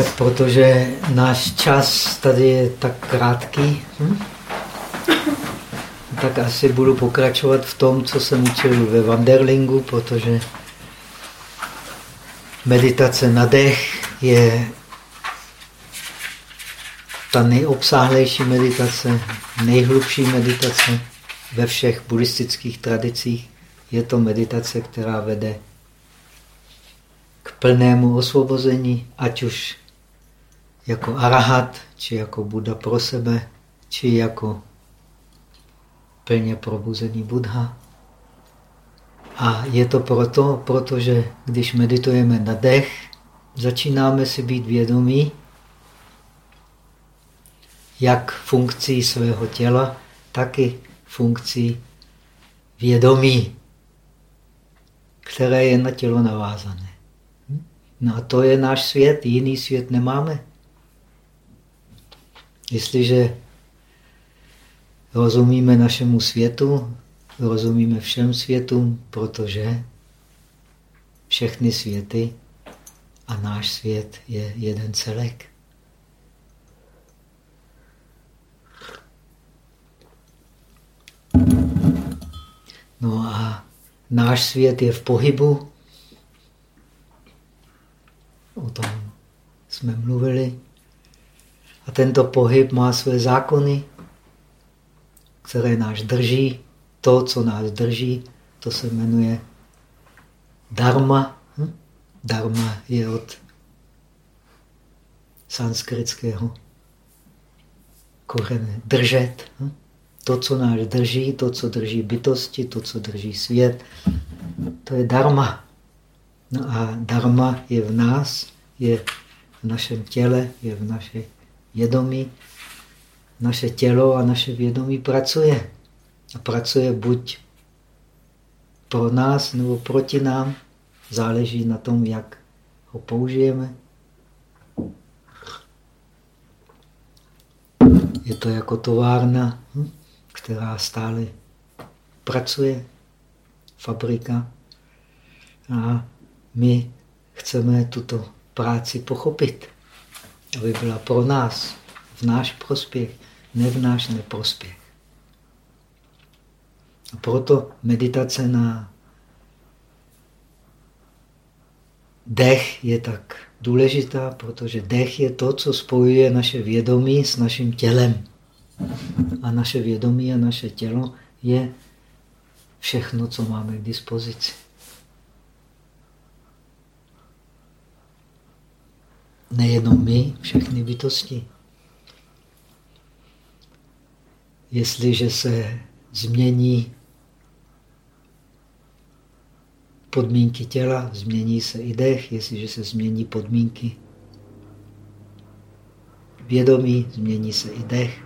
Tak protože náš čas tady je tak krátký, hm? tak asi budu pokračovat v tom, co jsem učil ve Wanderlingu, protože meditace na dech je ta nejobsáhlejší meditace, nejhlubší meditace ve všech buddhistických tradicích. Je to meditace, která vede k plnému osvobození, ať už jako arahat, či jako Buddha pro sebe, či jako plně probuzený Buddha. A je to proto, protože když meditujeme na dech, začínáme si být vědomí, jak funkcí svého těla, tak i funkcí vědomí, které je na tělo navázané. No a to je náš svět, jiný svět nemáme. Jestliže rozumíme našemu světu, rozumíme všem světům, protože všechny světy a náš svět je jeden celek. No a náš svět je v pohybu. O tom jsme mluvili. A tento pohyb má své zákony, které nás drží. To, co nás drží, to se jmenuje dharma. Hm? Dharma je od sanskritského kořene držet. Hm? To, co nás drží, to, co drží bytosti, to, co drží svět, to je dharma. No a dharma je v nás, je v našem těle, je v naše vědomí. Naše tělo a naše vědomí pracuje. A pracuje buď pro nás nebo proti nám. Záleží na tom, jak ho použijeme. Je to jako továrna. Hm? která stále pracuje, fabrika. A my chceme tuto práci pochopit, aby byla pro nás, v náš prospěch, ne v náš neprospěch. A proto meditace na dech je tak důležitá, protože dech je to, co spojuje naše vědomí s naším tělem. A naše vědomí a naše tělo je všechno, co máme k dispozici. Nejenom my, všechny bytosti. Jestliže se změní podmínky těla, změní se i dech, jestliže se změní podmínky vědomí, změní se i dech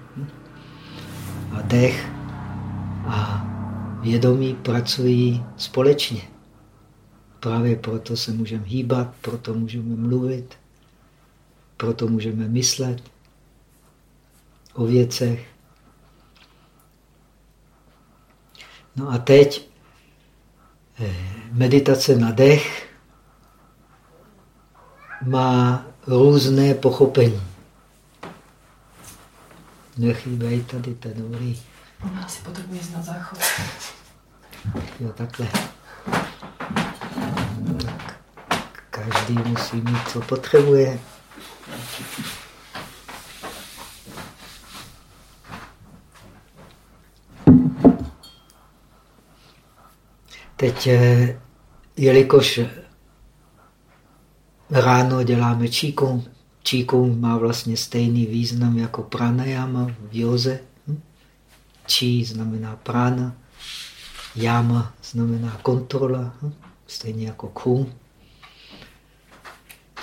a dech a vědomí pracují společně. Právě proto se můžeme hýbat, proto můžeme mluvit, proto můžeme myslet o věcech. No a teď eh, meditace na dech má různé pochopení. Nechýbej tady, to je dobrý. Asi potřebuje znát záchod. Jo, takhle. Tak každý musí mít, co potřebuje. Teď, eh, jelikož ráno děláme číkung, Qigong má vlastně stejný význam jako pranayama v józe. Qi znamená prana, yama znamená kontrola, stejně jako kung.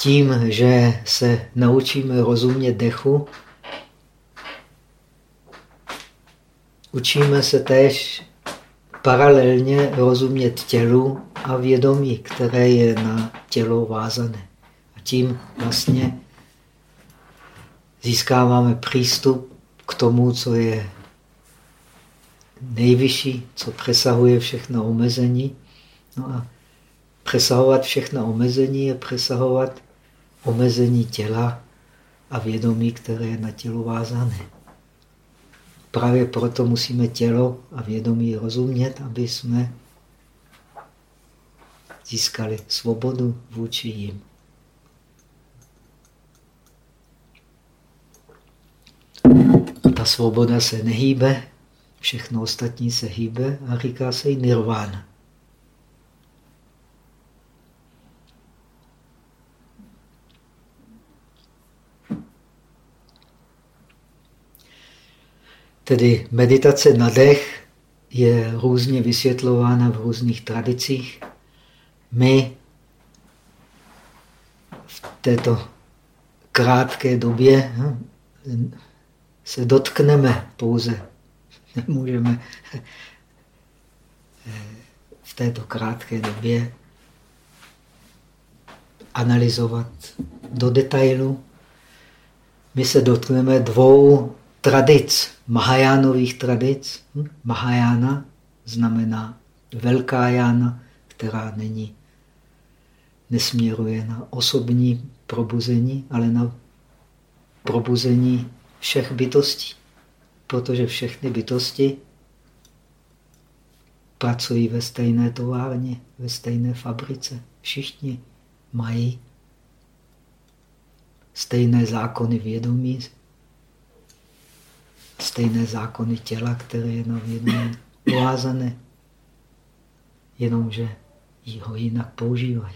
Tím, že se naučíme rozumět dechu, učíme se též paralelně rozumět tělu a vědomí, které je na tělo vázané. A tím vlastně získáváme přístup k tomu, co je nejvyšší, co přesahuje všechna omezení. No a přesahovat všechna omezení je přesahovat omezení těla a vědomí, které je na tělo vázané. Právě proto musíme tělo a vědomí rozumět, aby jsme získali svobodu vůči jim. Ta svoboda se nehýbe, všechno ostatní se hýbe a říká se i nirvana. Tedy meditace na dech je různě vysvětlována v různých tradicích. My v této krátké době hm, se dotkneme pouze. Nemůžeme eh, v této krátké době analyzovat do detailu. My se dotkneme dvou tradic, Mahajánových tradic. Hm? Mahajána znamená velká jána, která není, nesměruje na osobní probuzení, ale na probuzení všech bytostí. Protože všechny bytosti pracují ve stejné továrně, ve stejné fabrice. Všichni mají stejné zákony vědomí, stejné zákony těla, které je na vědomí uvázané, jenomže ho jinak používají.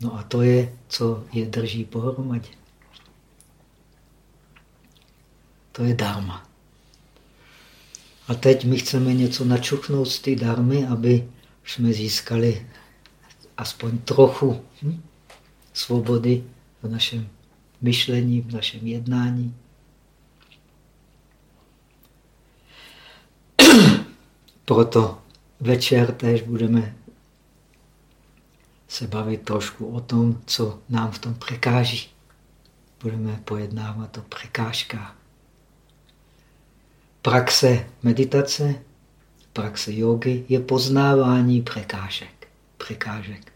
No a to je, co je drží pohromadě. To je dharma. A teď my chceme něco načuchnout z té darmy, aby jsme získali aspoň trochu hm, svobody v našem myšlení, v našem jednání. Proto večer též budeme se bavit trošku o tom, co nám v tom překáží. Budeme pojednávat o překážkách. Praxe meditace, praxe jogy je poznávání překážek. Překážek.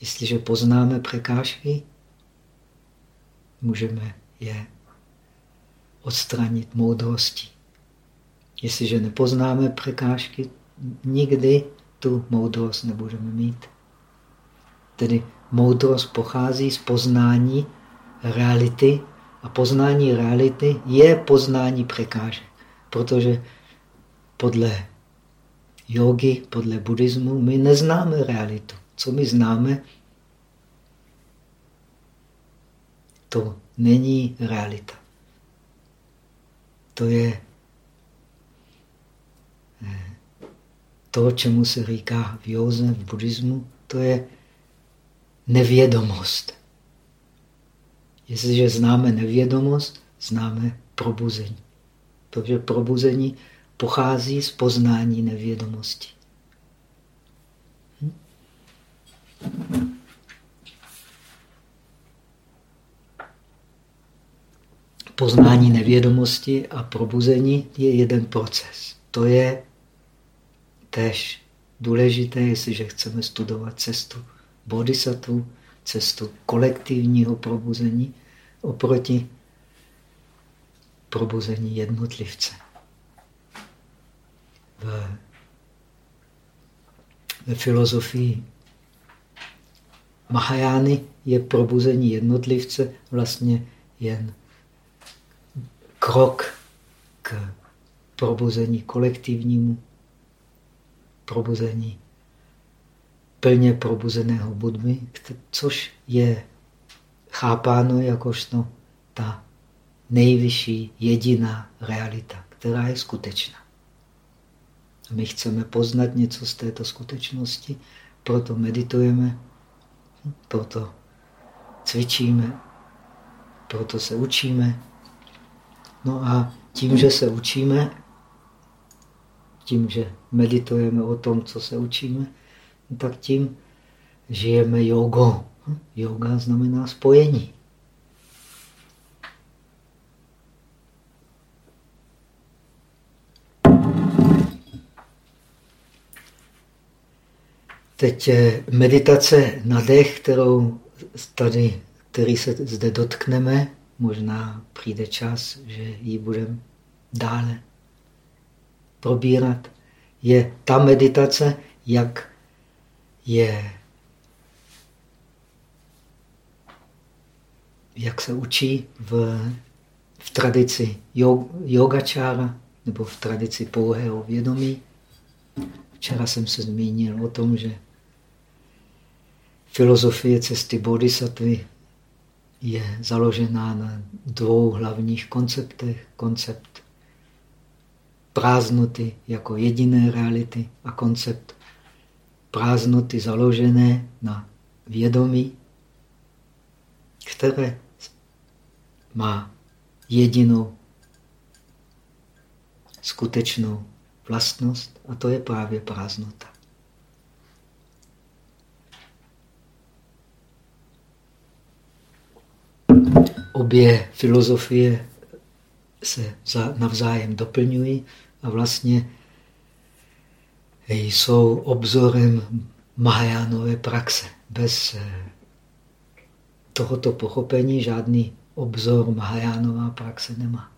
Jestliže poznáme překážky, můžeme je odstranit moudrostí. Jestliže nepoznáme překážky, nikdy tu moudrost nebudeme mít. Tedy moudrost pochází z poznání reality a poznání reality je poznání překážek. Protože podle jogy, podle buddhismu, my neznáme realitu. Co my známe, to není realita. To je eh, to, čemu se říká v józe, v buddhismu, to je nevědomost. Jestliže známe nevědomost, známe probuzení. Protože probuzení pochází z poznání nevědomosti. Hm? Poznání nevědomosti a probuzení je jeden proces. To je tež důležité, jestliže chceme studovat cestu bodhisattva, cestu kolektivního probuzení oproti probuzení jednotlivce. V, ve filozofii Mahajány je probuzení jednotlivce vlastně jen krok k probuzení kolektivnímu, probuzení plně probuzeného budmy, což je chápáno jakožto ta nejvyšší jediná realita, která je skutečná. My chceme poznat něco z této skutečnosti, proto meditujeme, proto cvičíme, proto se učíme. No a tím, že se učíme, tím, že meditujeme o tom, co se učíme, tak tím žijeme jogou. Yoga znamená spojení. Teď meditace na dech, kterou tady, který se zde dotkneme, možná přijde čas, že ji budeme dále probírat, je ta meditace, jak je, jak se učí v, v tradici yogačára nebo v tradici pouhého vědomí. Včera jsem se zmínil o tom, že filozofie cesty bodhisattvy je založená na dvou hlavních konceptech. Koncept prázdnoty jako jediné reality a koncept prázdnoty založené na vědomí, které má jedinou skutečnou vlastnost a to je právě prázdnota. Obě filozofie se navzájem doplňují a vlastně jsou obzorem Mahajánové praxe. Bez eh, tohoto pochopení žádný obzor Mahajánová praxe nemá.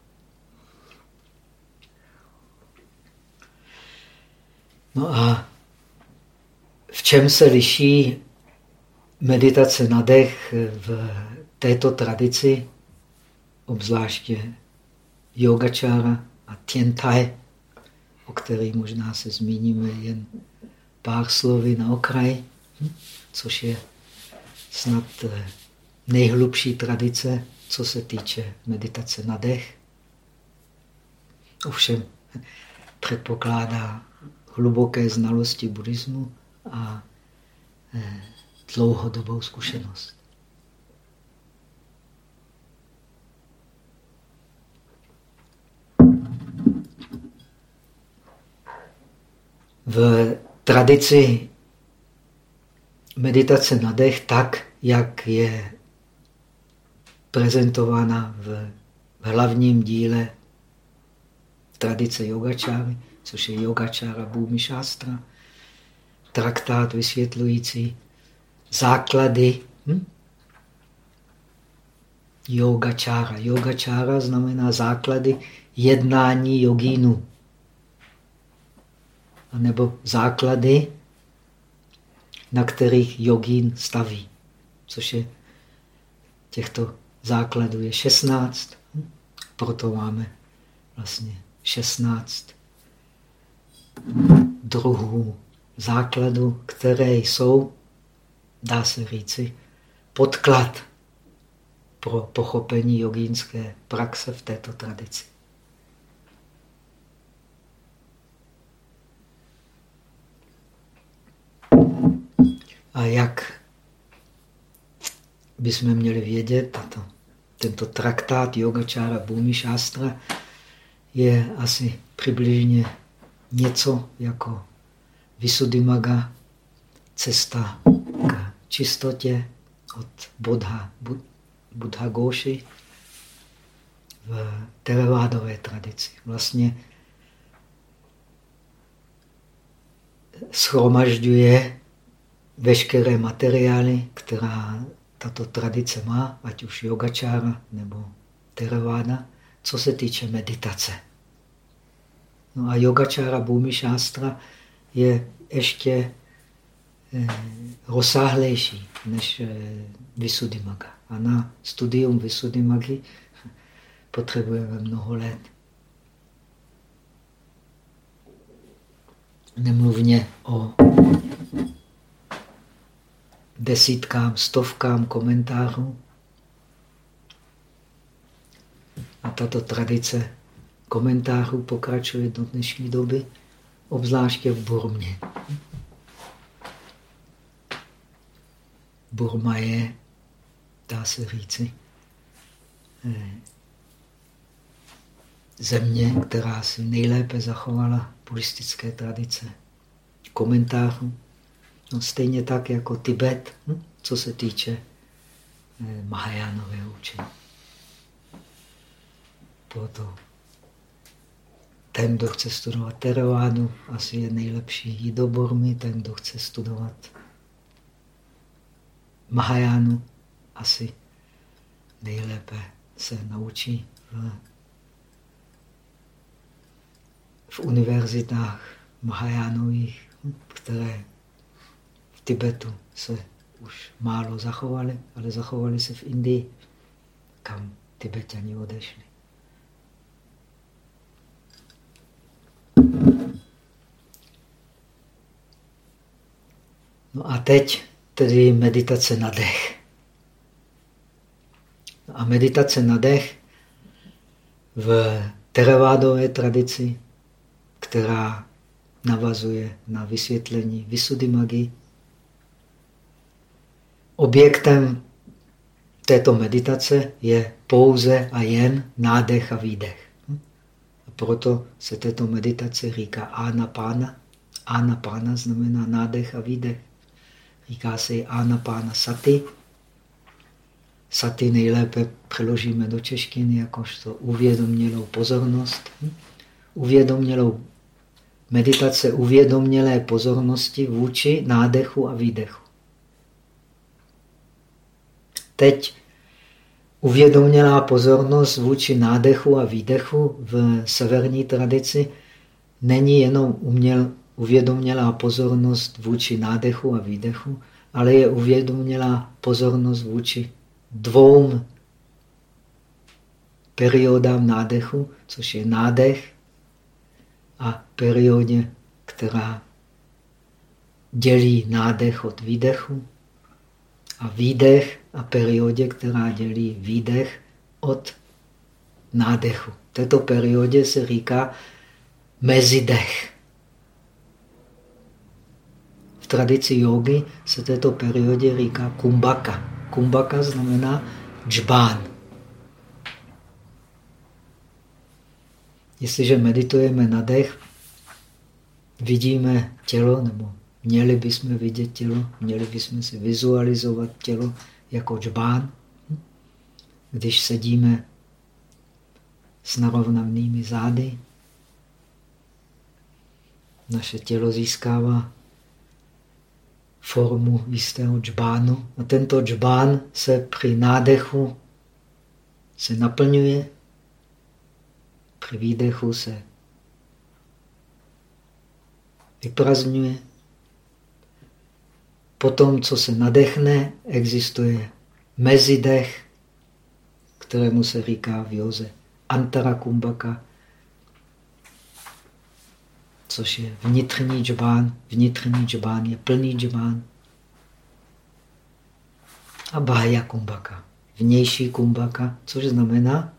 No a v čem se liší meditace na dech v této tradici, obzvláště yogačára a tientai, o kterých možná se zmíníme jen pár slovy na okraj, což je snad eh, nejhlubší tradice, co se týče meditace na dech. Ovšem předpokládá hluboké znalosti buddhismu a eh, dlouhodobou zkušenost. V tradici meditace na dech tak, jak je prezentována v hlavním díle tradice yogačáry, což je yogačára Bhumi Shastra, traktát vysvětlující základy hm? yogačára. Yogačára znamená základy jednání jogínu nebo základy, na kterých jogín staví. Což je těchto základů je 16, proto máme vlastně 16 druhů základů, které jsou, dá se říci, podklad pro pochopení jogínské praxe v této tradici. A jak bychom měli vědět, tato, tento traktát Yogačára Bhumi Shastra je asi přibližně něco jako Visuddhimaga, cesta k čistotě od Buddha, Buddha Goši v teravádové tradici. Vlastně schromažďuje veškeré materiály, která tato tradice má, ať už yogačára nebo Theravada, co se týče meditace. No a yogačára Bhumi Shastra je ještě eh, rozsáhlejší než eh, Visuddhimaga. A na studium Visuddhimagy potřebujeme mnoho let. Nemluvně o desítkám, stovkám komentářů. A tato tradice komentářů pokračuje do dnešní doby, obzvláště v Burmě. Burma je, dá se říci, eh, země, která si nejlépe zachovala buddhistické tradice komentářů. No, stejně tak jako Tibet, hm, co se týče eh, Mahajánového učení. Proto ten, kdo chce studovat Teravádu, asi je nejlepší jít do. Ten, kdo chce studovat Mahajánu, asi nejlépe se naučí v, v univerzitách Mahajánových, které v Tibetu se už málo zachovaly, ale zachovaly se v Indii, kam Tibetani odešli. No a teď tedy meditace na dech. No a meditace na dech v teravádové tradici, která navazuje na vysvětlení Visuddhimaggi, objektem této meditace je pouze a jen nádech a výdech. A proto se této meditace říká anapána. Anapána znamená nádech a výdech. Říká se i anapána sati. Sati nejlépe přeložíme do češtiny jakožto uvědomělou pozornost. Uvědomělou meditace uvědomělé pozornosti vůči nádechu a výdechu. Teď uvědomělá pozornost vůči nádechu a výdechu v severní tradici není jenom uměl, uvědomělá pozornost vůči nádechu a výdechu, ale je uvědomělá pozornost vůči dvou periodám nádechu, což je nádech a periodě, která dělí nádech od výdechu. A výdech a periodě, která dělí výdech od nádechu. Této periodě se říká mezidech. V tradici jogy se této periodě říká kumbaka. Kumbaka znamená džbán. Jestliže meditujeme na dech, vidíme tělo, nebo měli bychom vidět tělo, měli bychom si vizualizovat tělo jako džbán. Když sedíme s narovnanými zády, naše tělo získává formu jistého džbánu. A tento džbán se při nádechu se naplňuje, při výdechu se vyprazňuje. Potom, co se nadechne, existuje mezidech, kterému se říká v józe antara kumbaka, což je vnitřní džbán. Vnitřní džbán je plný džbán. A bája kumbaka, vnější kumbaka, což znamená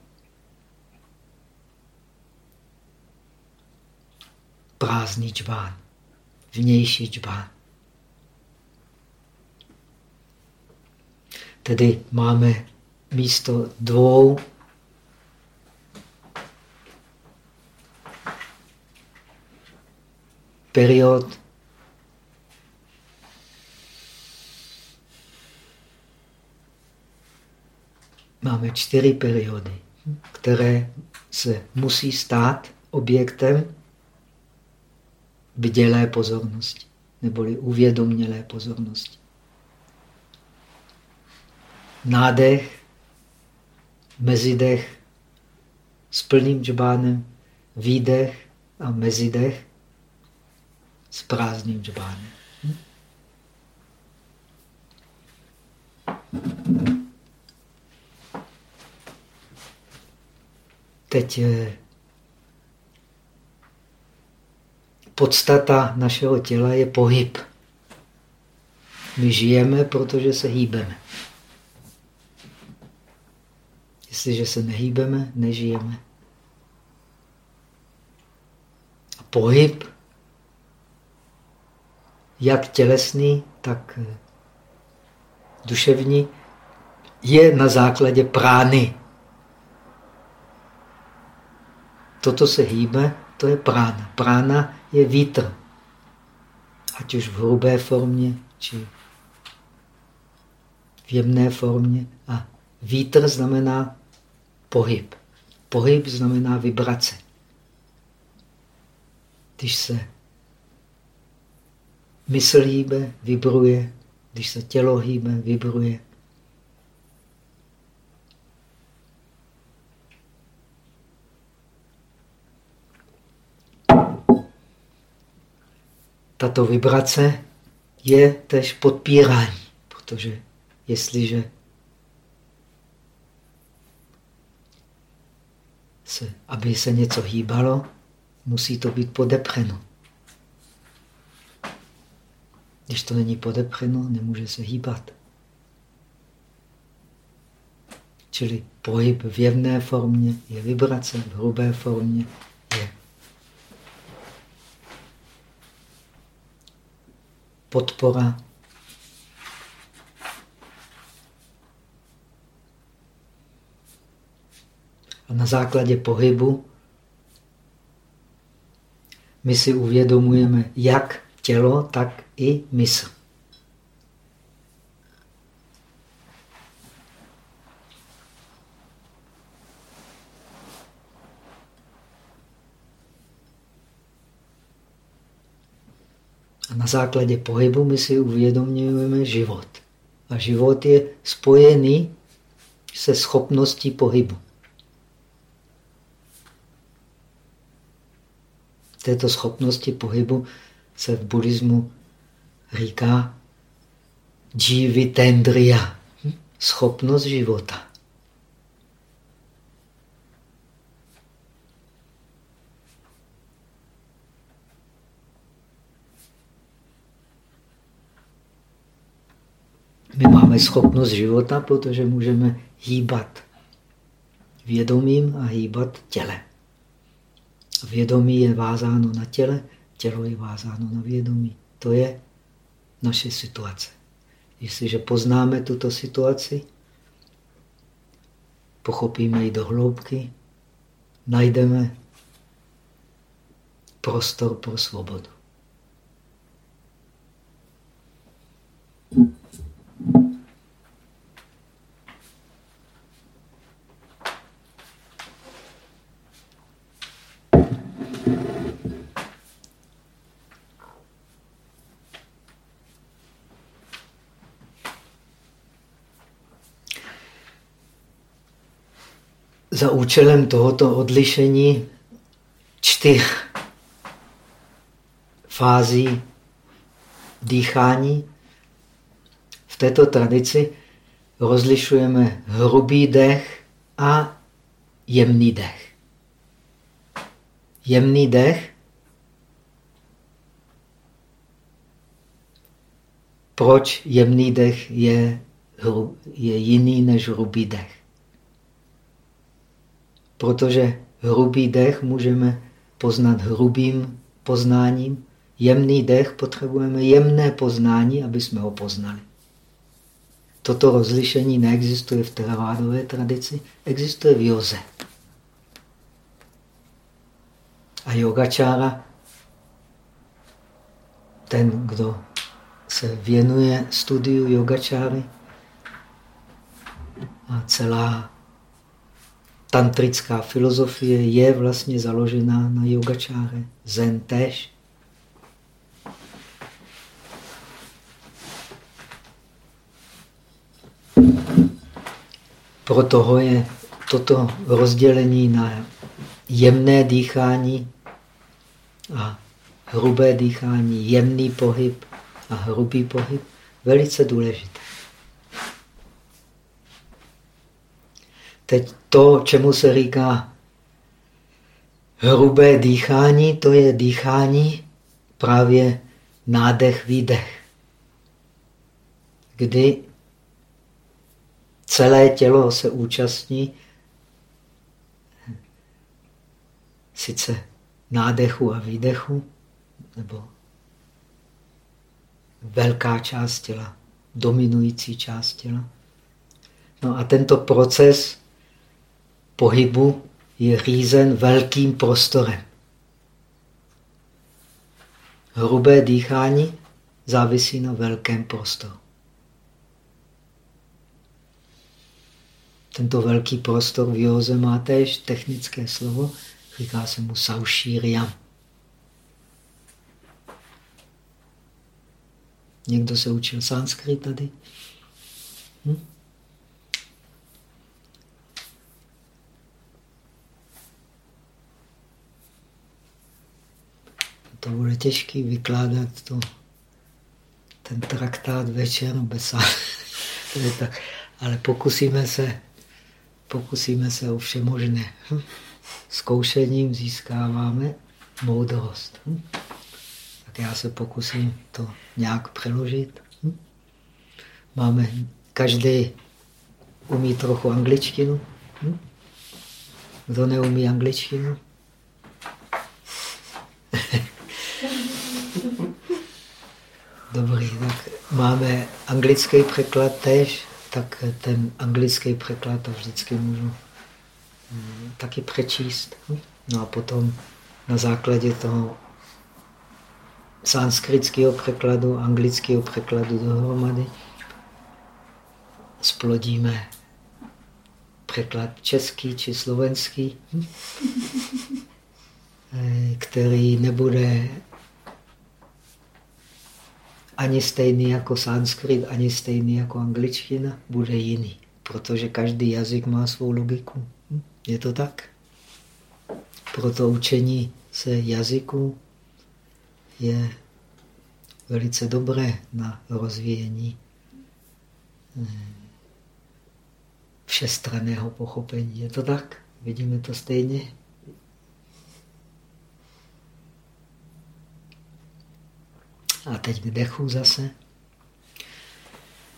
prázdný džbán, vnější džbán. Tedy máme místo dvou. Period. Máme čtyři periody, které se musí stát objektem bdělé pozornosti, neboli uvědomělé pozornosti nádech, mezidech s plným džbánem, výdech a mezidech s prázdným džbánem. Teď podstata našeho těla je pohyb. My žijeme, protože se hýbeme. Jestliže se nehýbeme, nežijeme. A pohyb, jak tělesný, tak eh, duševní, je na základě prány. Toto se hýbe, to je prána. Prána je vítr. Ať už v hrubé formě, či v jemné formě. A vítr znamená pohyb. Pohyb znamená vibrace. Když se mysl hýbe, vibruje. Když se tělo hýbe, vibruje. Tato vibrace je tež podpírání, protože jestliže se, aby se něco hýbalo, musí to být podepřeno. Když to není podepřeno, nemůže se hýbat. Čili pohyb v jemné formě je vibrace, v hrubé formě je podpora. Na základě pohybu my si uvědomujeme, jak tělo, tak i mysl. A na základě pohybu my si uvědomujeme život. A život je spojený se schopností pohybu. Této schopnosti pohybu se v buddhismu říká jivitendriya, schopnost života. My máme schopnost života, protože můžeme hýbat vědomím a hýbat tělem. Vědomí je vázáno na těle, tělo je vázáno na vědomí. To je naše situace. Jestliže poznáme tuto situaci, pochopíme ji do hloubky, najdeme prostor pro svobodu. Za účelem tohoto odlišení čtyř fází dýchání v této tradici rozlišujeme hrubý dech a jemný dech. Jemný dech proč jemný dech je, je jiný než hrubý dech? Protože hrubý dech můžeme poznat hrubým poznáním. Jemný dech potřebujeme jemné poznání, aby jsme ho poznali. Toto rozlišení neexistuje v teravádové tradici, existuje v joze. A yogačára, ten, kdo se věnuje studiu yogačáry a celá tantrická filozofie je vlastně založená na yogačáre. Zen tež. Proto je toto rozdělení na jemné dýchání a hrubé dýchání, jemný pohyb a hrubý pohyb velice důležité. Teď to, čemu se říká hrubé dýchání, to je dýchání právě nádech, výdech. Kdy celé tělo se účastní sice nádechu a výdechu, nebo velká část těla, dominující část těla. No a tento proces pohybu je řízen velkým prostorem. Hrubé dýchání závisí na velkém prostoru. Tento velký prostor v józe má též technické slovo, říká se mu saušíriam. Někdo se učil sanskrit tady? Hm? Bude těžké vykládat to, ten traktát večer bez tak, ale pokusíme se, pokusíme se o vše možné. Hm? Zkoušením získáváme moudrost. Hm? Tak já se pokusím to nějak přeložit. Hm? Máme, každý umí trochu angličtinu. Kdo neumí angličtinu? Dobrý, tak máme anglický překlad tež, tak ten anglický překlad to vždycky můžu hm, taky přečíst. No a potom na základě toho sanskritského překladu, anglického překladu dohromady splodíme překlad český či slovenský, který nebude ani stejný jako sanskrit, ani stejný jako angličtina, bude jiný, protože každý jazyk má svou logiku. Je to tak? Proto učení se jazyku je velice dobré na rozvíjení eh, všestranného pochopení. Je to tak? Vidíme to stejně? A teď k dechu zase.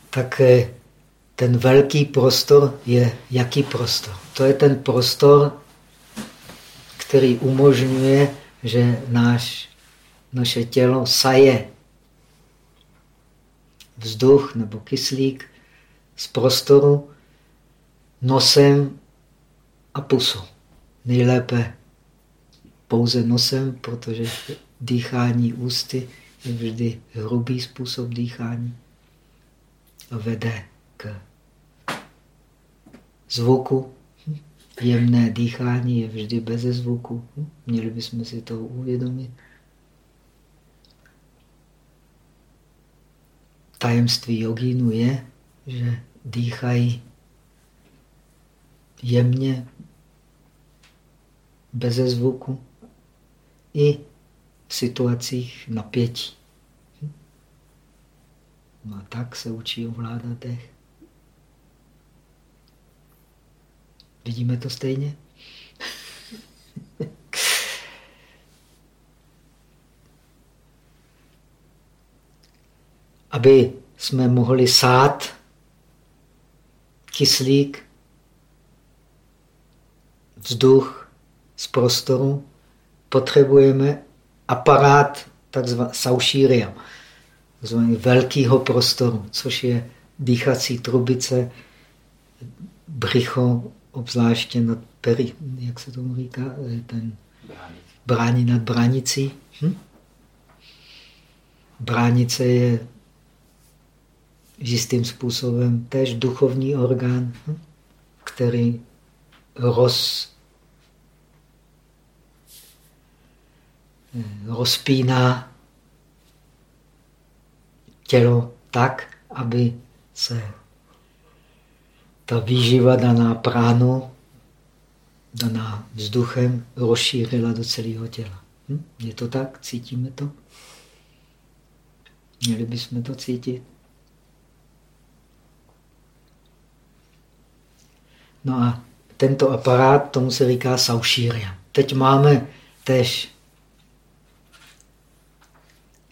Tak eh, ten velký prostor je jaký prostor? To je ten prostor, který umožňuje, že náš, naše tělo saje vzduch nebo kyslík z prostoru nosem a pusou. Nejlépe pouze nosem, protože dýchání ústy vždy hrubý způsob dýchání vede k zvuku. Jemné dýchání je vždy bez zvuku. Měli bychom si to uvědomit. Tajemství jogínu je, že dýchají jemně, bez zvuku i situacích napětí. No a tak se učí ovládat dech. Vidíme to stejně? Aby jsme mohli sát kyslík, vzduch z prostoru, potřebujeme aparát takzvaný saušíria, takzvaný velkého prostoru, což je dýchací trubice, břicho, obzvláště nad peri, jak se tomu říká, ten brání nad bránicí. Hm? Bránice je jistým způsobem též duchovní orgán, hm? který roz, rozpíná tělo tak, aby se ta výživa daná pránu, daná vzduchem, rozšířila do celého těla. Hm? Je to tak? Cítíme to? Měli bychom to cítit? No a tento aparát, tomu se říká saušíria. Teď máme tež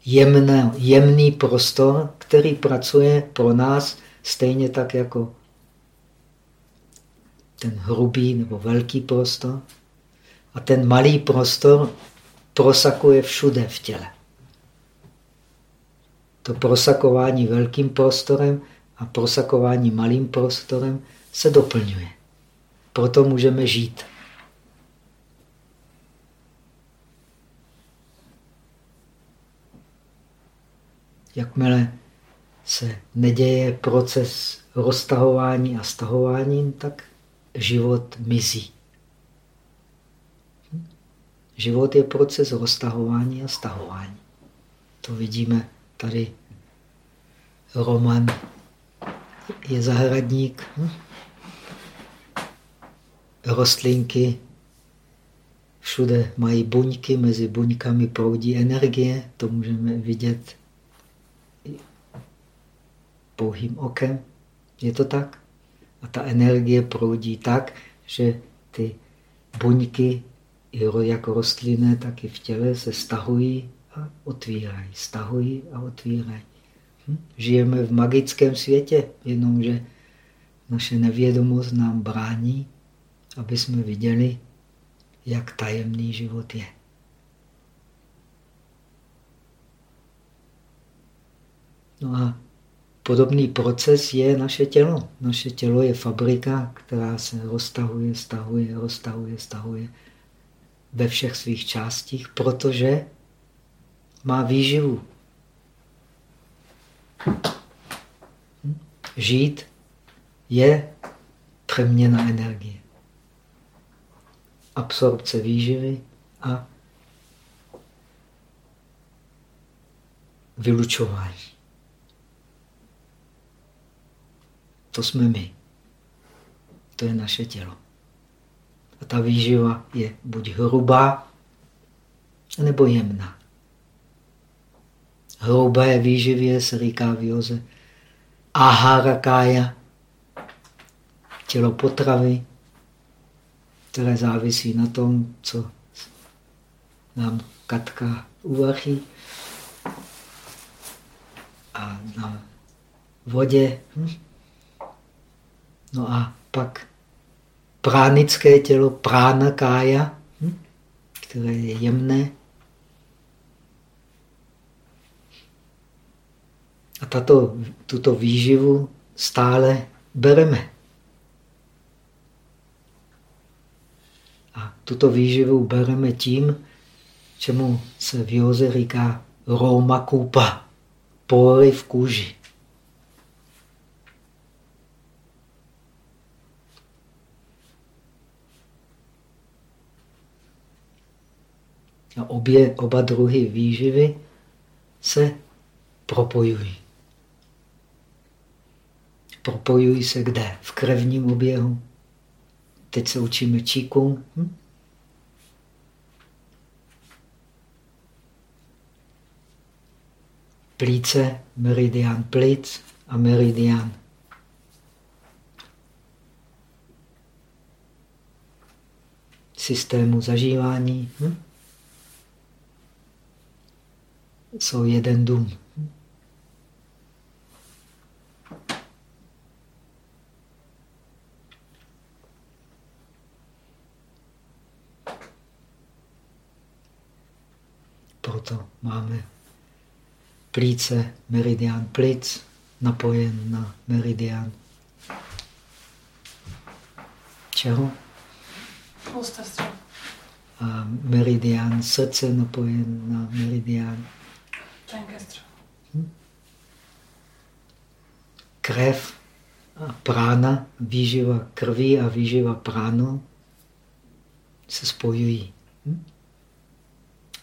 jemný, jemný prostor, který pracuje pro nás stejně tak jako ten hrubý nebo velký prostor. A ten malý prostor prosakuje všude v těle. To prosakování velkým prostorem a prosakování malým prostorem se doplňuje. Proto můžeme žít. Jakmile se neděje proces roztahování a stahování, tak život mizí. Život je proces roztahování a stahování. To vidíme tady Roman je zahradník. Hm? Rostlinky všude mají buňky, mezi buňkami proudí energie, to můžeme vidět pouhým okem. Je to tak? A ta energie proudí tak, že ty buňky, jako rostliny, tak i v těle, se stahují a otvírají. Stahují a otvírají. Hm? Žijeme v magickém světě, jenomže naše nevědomost nám brání, aby jsme viděli, jak tajemný život je. No a podobný proces je naše tělo. Naše tělo je fabrika, která se roztahuje, stahuje, roztahuje, stahuje ve všech svých částích, protože má výživu. Žít je přeměna energie. Absorpce výživy a vylučování. To jsme my. To je naše tělo. A ta výživa je buď hrubá, nebo jemná. Hrubé výživě se říká v Joze ahara kája, tělo potravy, které závisí na tom, co nám katka uvaří a na vodě. Hm? No a pak pránické tělo, prána kája, hm? které je jemné. A tato, tuto výživu stále bereme. A tuto výživu bereme tím, čemu se v józe říká Roma kupa, pory v kůži. A obě, oba druhy výživy se propojují. Propojují se kde? V krevním oběhu. Teď se učíme číkung. Hm? Plíce, meridian plic a meridian systému zažívání. Hm? Jsou jeden dům. Proto máme plíce, meridian plic, napojen na meridian čeho? A meridian srdce napojen na meridian hm? Krev a prána, výživa krví a výživa pránu se spojují. Hm?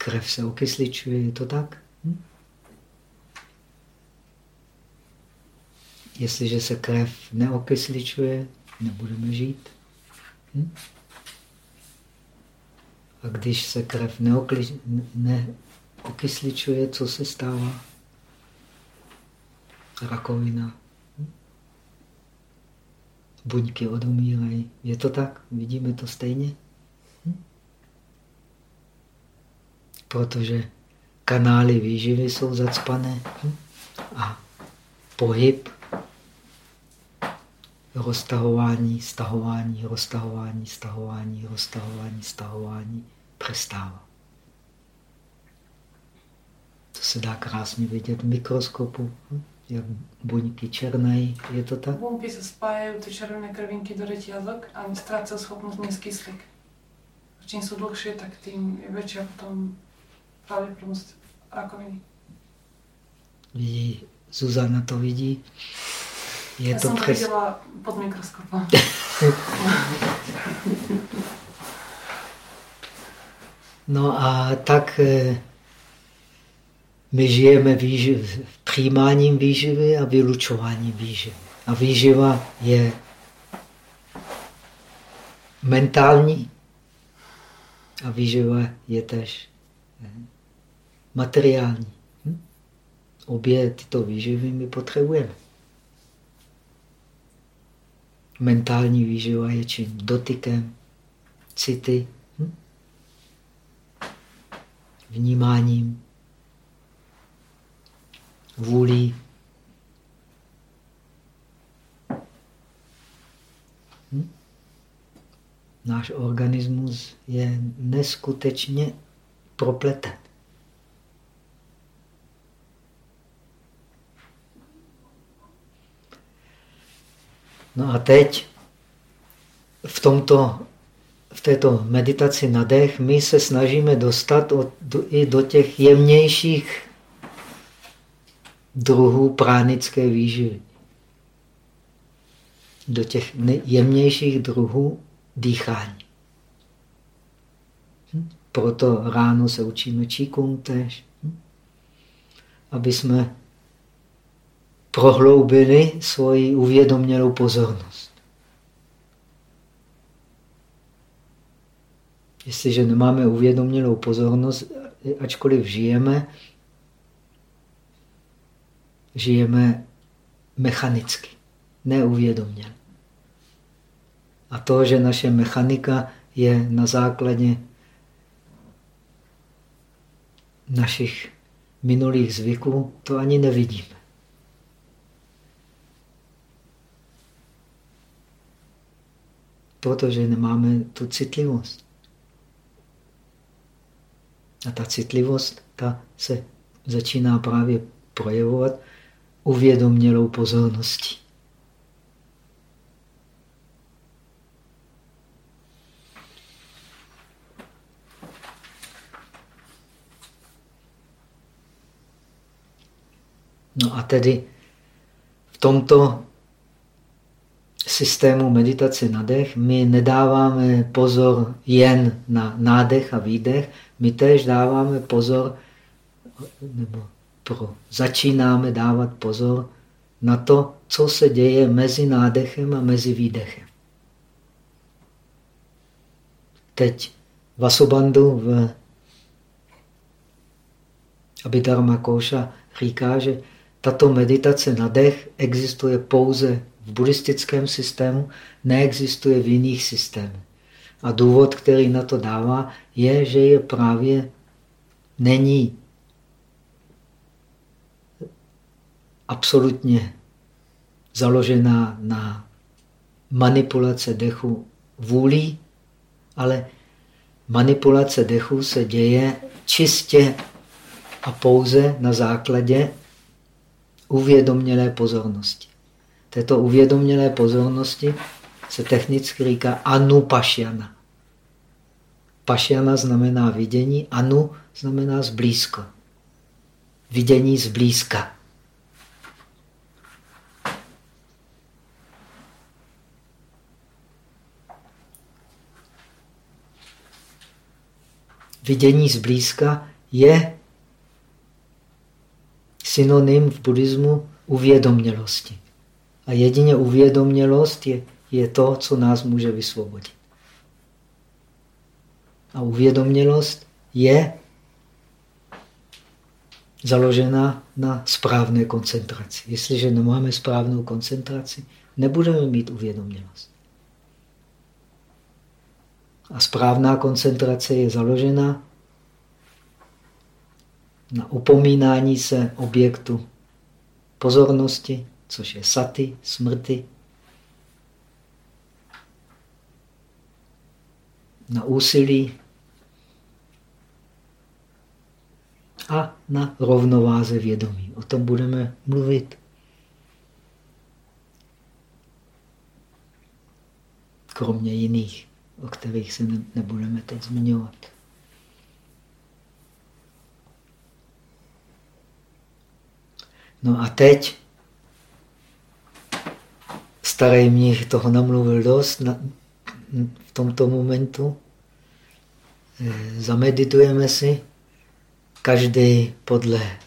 krev se okysličuje, je to tak? Hm? Jestliže se krev neokysličuje, nebudeme žít. A když se krev neokysličuje, co se stává? Rakovina. Hm? Buňky odumírají. Je to tak? Vidíme to stejně? protože kanály výživy jsou zacpané a pohyb, roztahování, stahování, roztahování, stahování, roztahování, stahování přestává. To se dá krásně vidět v mikroskopu, jak buňky černé, je to tak? Buňky se spájají, ty červené krvinky do reťazok a oni ztrácejí schopnost měst Čím jsou dlhší, tak tím je větší potom pravděpodobnost rakoviny. Vidí, Zuzana to vidí. Je Já to jsem přes... to viděla pod mikroskopem. no a tak eh, my žijeme v přijímáním výživy a vylučováním výživy. A výživa je mentální a výživa je tež eh, materiální. Hm? Obě tyto výživy my potřebujeme. Mentální výživa je čím? Dotykem, city, hm? vnímáním, vůlí. Hm? Náš organismus je neskutečně propleten. No a teď v, tomto, v této meditaci na dech my se snažíme dostat od, do, i do těch jemnějších druhů pránické výživy. Do těch jemnějších druhů dýchání. Hm? Proto ráno se učíme číkung tež, hm? aby jsme prohloubili svoji uvědomělou pozornost. Jestliže nemáme uvědomělou pozornost, ačkoliv žijeme, žijeme mechanicky, neuvědoměle. A to, že naše mechanika je na základě našich minulých zvyků, to ani nevidíme. Protože nemáme tu citlivost. A ta citlivost, ta se začíná právě projevovat uvědomělou pozorností. No a tedy v tomto systému meditace na dech my nedáváme pozor jen na nádech a výdech, my též dáváme pozor, nebo pro, začínáme dávat pozor na to, co se děje mezi nádechem a mezi výdechem. Teď Vasobandu v Abhidharma Koša říká, že tato meditace na dech existuje pouze v buddhistickém systému, neexistuje v jiných systémech. A důvod, který na to dává, je, že je právě není absolutně založená na manipulace dechu vůlí, ale manipulace dechu se děje čistě a pouze na základě uvědomělé pozornosti. Této uvědomělé pozornosti se technicky říká anupašyana. Pašyana znamená vidění, anu znamená zblízko. Vidění zblízka. Vidění zblízka je synonym v buddhismu uvědomělosti. A jedině uvědomělost je, je to, co nás může vysvobodit. A uvědomělost je založena na správné koncentraci. Jestliže nemáme správnou koncentraci, nebudeme mít uvědomělost. A správná koncentrace je založena na upomínání se objektu pozornosti, což je saty, smrti, na úsilí a na rovnováze vědomí. O tom budeme mluvit. Kromě jiných, o kterých se nebudeme teď zmiňovat. No a teď starý mnich toho namluvil dost na, v tomto momentu. Eh, zameditujeme si, každý podle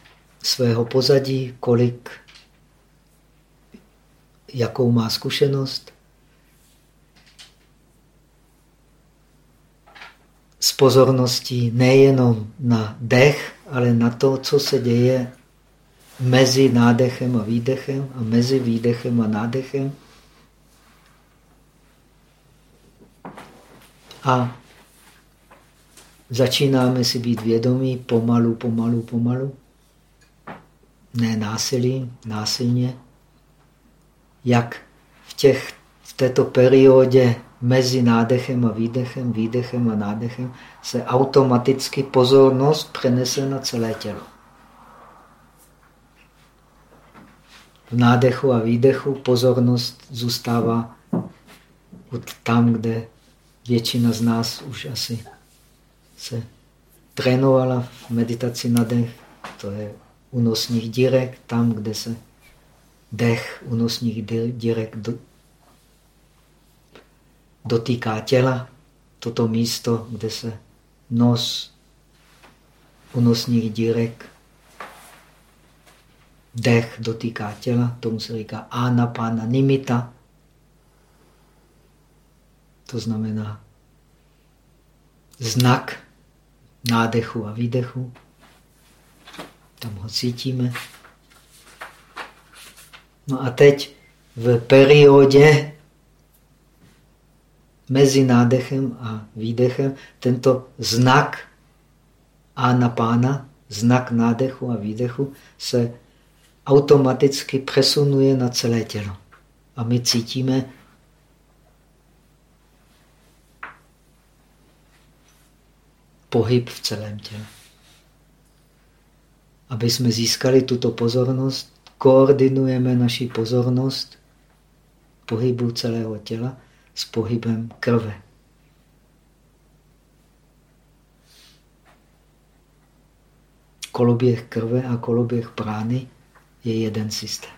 svého pozadí, kolik, jakou má zkušenost. S pozorností nejenom na dech, ale na to, co se děje mezi nádechem a výdechem a mezi výdechem a nádechem. A začínáme si být vědomí pomalu, pomalu, pomalu. Ne násilí, násilně. Jak v, těch, v této periodě mezi nádechem a výdechem, výdechem a nádechem se automaticky pozornost přenese na celé tělo. V nádechu a výdechu pozornost zůstává tam, kde většina z nás už asi se trénovala v meditaci na dech. To je unosních dírek, tam, kde se dech unosních dírek dotýká těla. Toto místo, kde se nos unosních dírek dech dotýká těla, tomu se říká anapana nimita. To znamená znak nádechu a výdechu. Tam ho cítíme. No a teď v periodě mezi nádechem a výdechem tento znak anapána, znak nádechu a výdechu, se automaticky přesunuje na celé tělo. A my cítíme pohyb v celém těle. Aby jsme získali tuto pozornost, koordinujeme naši pozornost pohybu celého těla s pohybem krve. Koloběh krve a koloběh prány je jeden systém.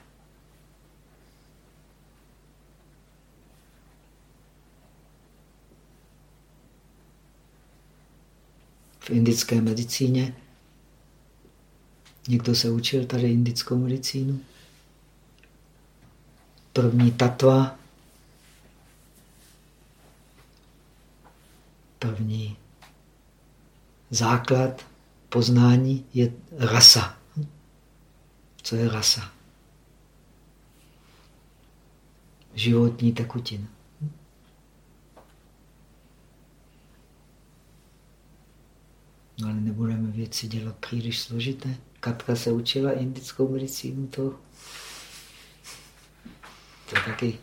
V indické medicíně někdo se učil tady indickou medicínu. První tatva, první základ poznání je rasa. Co je rasa? Životní tekutina. No ale nebudeme věci dělat příliš složité. Katka se učila indickou medicínu, to, to je taky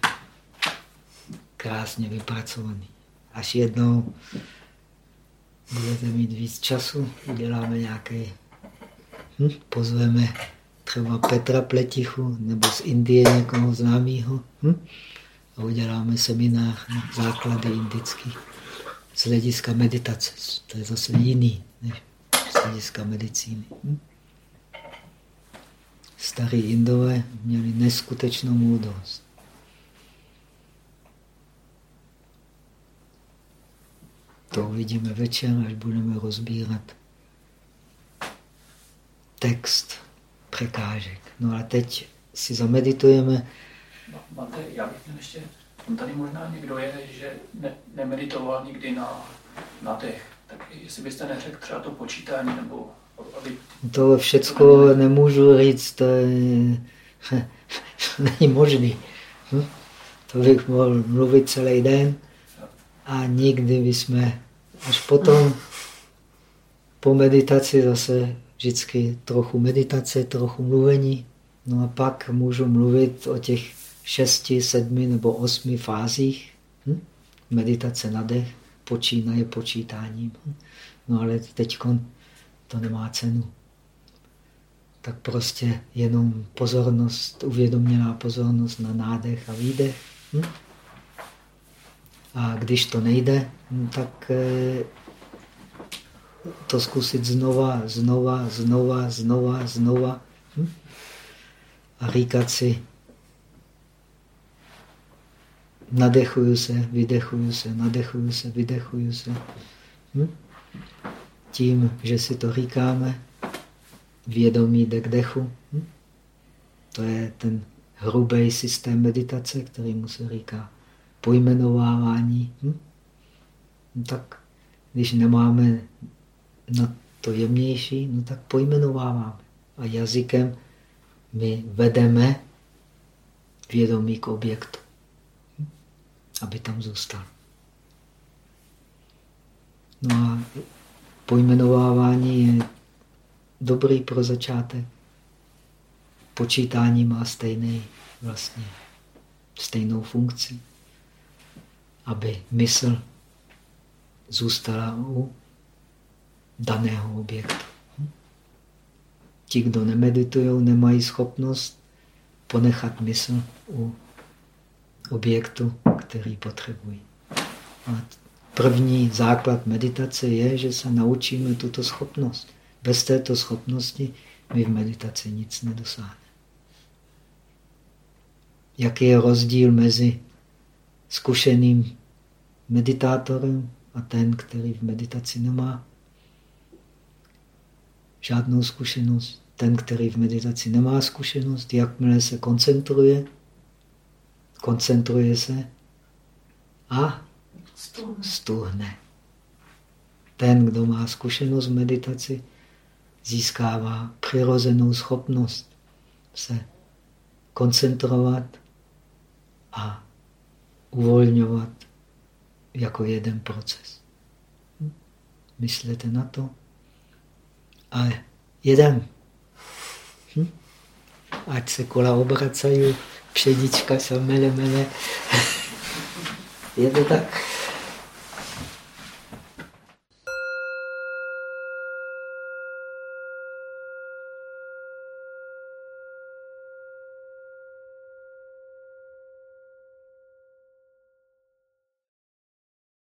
krásně vypracovaný. Až jednou budete mít víc času, uděláme nějaké, hm, pozveme třeba Petra Pletichu nebo z Indie někoho známého hm? a uděláme seminář na základy indických z hlediska meditace. To je zase jiný než z hlediska medicíny. Hm? Starí Indové měli neskutečnou moudrost. To uvidíme večer, až budeme rozbírat text překážek. No a teď si zameditujeme. No, máte, já bych měl ještě, tady možná někdo je, že ne, nemeditoval nikdy na, na těch, tak jestli byste neřekl třeba to počítání, nebo aby... To všecko nemůžu říct, to je, není možný. Hm? To bych mohl mluvit celý den a nikdy bychom až potom po meditaci zase vždycky trochu meditace, trochu mluvení. No a pak můžu mluvit o těch šesti, sedmi nebo osmi fázích hm? meditace na dech, počínaje počítáním. Hm? No ale teď to nemá cenu. Tak prostě jenom pozornost, uvědoměná pozornost na nádech a výdech. Hm? A když to nejde, hm, tak eh, to zkusit znova, znova, znova, znova, znova. Hm? A říkat si, nadechuju se, vydechuju se, nadechuju se, vydechuju se. Hm? Tím, že si to říkáme, vědomí jde k dechu. Hm? To je ten hrubý systém meditace, který mu se říká pojmenovávání. Hm? No tak když nemáme na to jemnější, no tak pojmenováváme. A jazykem my vedeme vědomí k objektu, hm? aby tam zůstal. No a pojmenovávání je dobrý pro začátek. Počítání má stejný, vlastně stejnou funkci, aby mysl zůstala u daného objektu. Ti, kdo nemeditují, nemají schopnost ponechat mysl u objektu, který potřebují. A první základ meditace je, že se naučíme tuto schopnost. Bez této schopnosti my v meditaci nic nedosáhneme. Jaký je rozdíl mezi zkušeným meditátorem a ten, který v meditaci nemá žádnou zkušenost. Ten, který v meditaci nemá zkušenost, jakmile se koncentruje, koncentruje se a stuhne. Ten, kdo má zkušenost v meditaci, získává přirozenou schopnost se koncentrovat a uvolňovat jako jeden proces. Myslete na to? A jeden. Hm? Ať se kola obracají, pšenička se mele, mele. Je to tak?